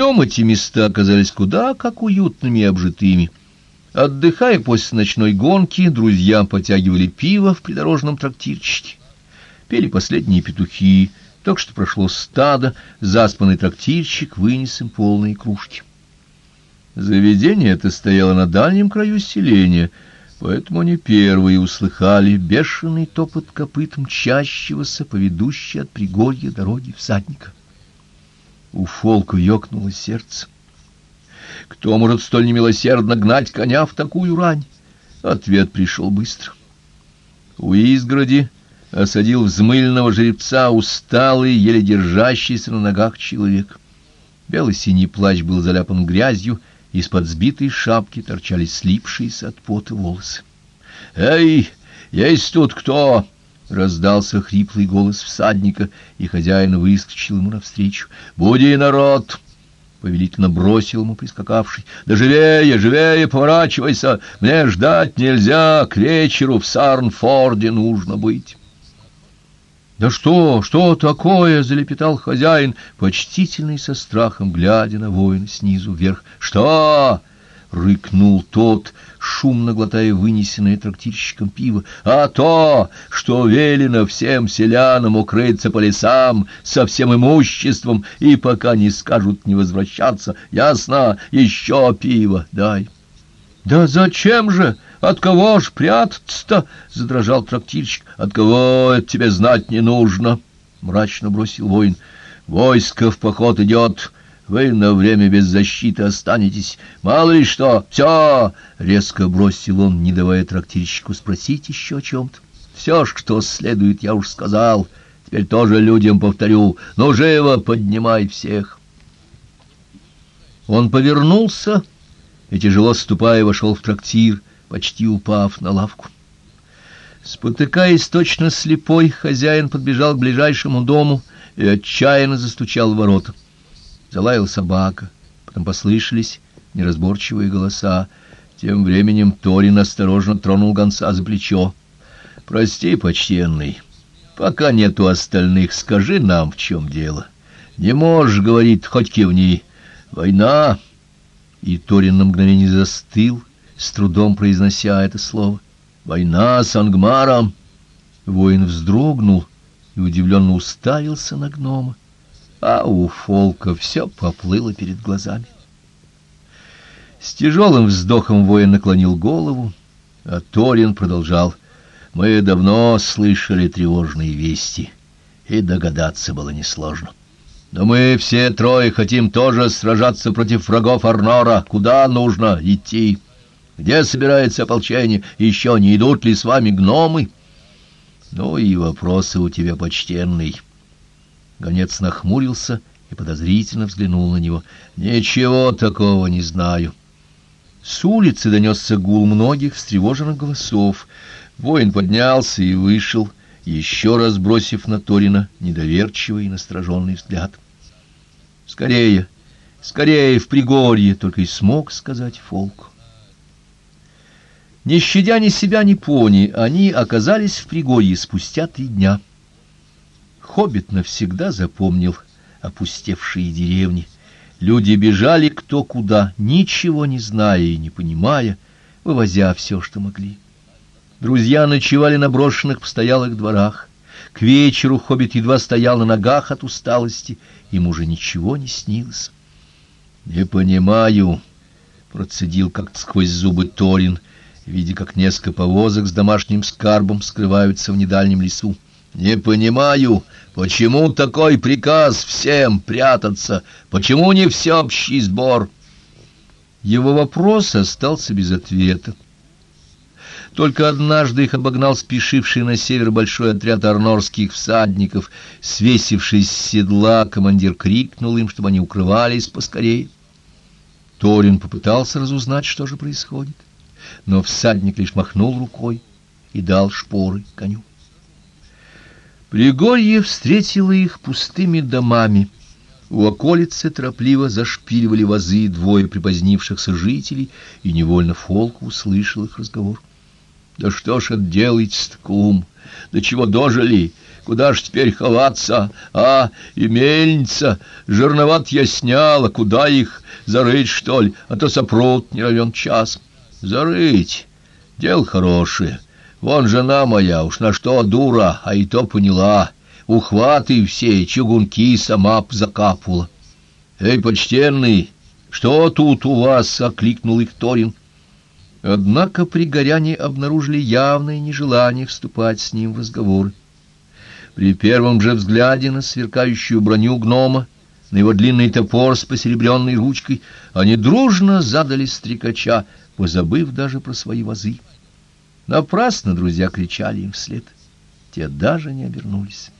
Днем эти места оказались куда как уютными и обжитыми. Отдыхая после ночной гонки, друзья потягивали пиво в придорожном трактирчике. Пели последние петухи, только что прошло стадо, заспанный трактирщик вынес им полные кружки. Заведение это стояло на дальнем краю селения, поэтому они первые услыхали бешеный топот копыт мчащегося по ведущей от пригорья дороги всадника. У Фолка ёкнуло сердце. Кто может столь немилосердно гнать коня в такую рань? Ответ пришел быстро. У изгороди осадил взмыльного жеребца усталый, еле держащийся на ногах человек. Белый синий плащ был заляпан грязью, из-под сбитой шапки торчали слипшиеся от пота волосы. «Эй, есть тут кто?» — раздался хриплый голос всадника, и хозяин выскочил ему навстречу. «Буди, народ!» — повелительно бросил ему прискакавший. «Да живее, живее, поворачивайся! Мне ждать нельзя, к вечеру в Сарнфорде нужно быть!» «Да что, что такое?» — залепетал хозяин, почтительный со страхом, глядя на воина снизу вверх. «Что?» — рыкнул тот, шумно глотая вынесенное трактирщиком пиво. «А то, что велено всем селянам укрыться по лесам со всем имуществом, и пока не скажут не возвращаться, ясно, еще пиво дай». «Да зачем же?» От кого ж прятаться-то? — задрожал трактирщик. — От кого это тебе знать не нужно? — мрачно бросил воин. — Войско в поход идет. Вы на время без защиты останетесь. Мало ли что. Все! — резко бросил он, не давая трактирщику спросить еще о чем-то. — Все что следует, я уж сказал. Теперь тоже людям повторю. Ну, живо поднимай всех. Он повернулся и, тяжело ступая, вошел в трактир — почти упав на лавку. Спотыкаясь точно слепой, хозяин подбежал к ближайшему дому и отчаянно застучал в ворота. Залаяла собака, потом послышались неразборчивые голоса. Тем временем Торин осторожно тронул гонца за плечо. «Прости, почтенный, пока нету остальных, скажи нам, в чем дело. Не можешь, — говорит, — хоть кивни. Война!» И Торин на мгновение застыл, — с трудом произнося это слово. «Война с Ангмаром!» Воин вздрогнул и удивленно уставился на гнома, а у Фолка все поплыло перед глазами. С тяжелым вздохом воин наклонил голову, а Торин продолжал. «Мы давно слышали тревожные вести, и догадаться было несложно. Но мы все трое хотим тоже сражаться против врагов Арнора. Куда нужно идти?» Где собирается ополчение? Еще не идут ли с вами гномы? Ну и вопросы у тебя почтенный. Гонец нахмурился и подозрительно взглянул на него. Ничего такого не знаю. С улицы донесся гул многих встревоженных голосов. Воин поднялся и вышел, еще раз бросив на Торина недоверчивый и настороженный взгляд. «Скорее, скорее в Пригорье!» — только и смог сказать Фолк. Не щадя ни себя, ни пони, они оказались в Пригорье спустя три дня. Хоббит навсегда запомнил опустевшие деревни. Люди бежали кто куда, ничего не зная и не понимая, вывозя все, что могли. Друзья ночевали на брошенных постоялых дворах. К вечеру хоббит едва стоял на ногах от усталости, ему уже ничего не снилось. — Не понимаю, — процедил как-то сквозь зубы Торин, — видя, как несколько повозок с домашним скарбом скрываются в недальнем лесу. «Не понимаю, почему такой приказ всем прятаться? Почему не всеобщий сбор?» Его вопрос остался без ответа. Только однажды их обогнал спешивший на север большой отряд арнорских всадников. Свесившись с седла, командир крикнул им, чтобы они укрывались поскорее. Торин попытался разузнать, что же происходит но всадник лишь махнул рукой и дал шпоры коню. Пригорье встретило их пустыми домами. У околицы торопливо зашпиливали вазы двое припозднившихся жителей, и невольно Фолк услышал их разговор. — Да что ж это делается-то, кум? До чего дожили? Куда ж теперь ховаться? А, и мельница, жирноват я сняла, куда их? Зарыть, что ли? А то сопрут не равен час. Зарыть, дело хорошее. Вон жена моя, уж на что дура, а и то поняла. Ухваты все, чугунки сама закапывала. Эй, почтенный, что тут у вас? — окликнул их Торин. Однако пригоряне обнаружили явное нежелание вступать с ним в разговоры. При первом же взгляде на сверкающую броню гнома, на его длинный топор с посеребренной ручкой, они дружно задали стрекача, позабыв даже про свои вазы. Напрасно друзья кричали им вслед. Те даже не обернулись.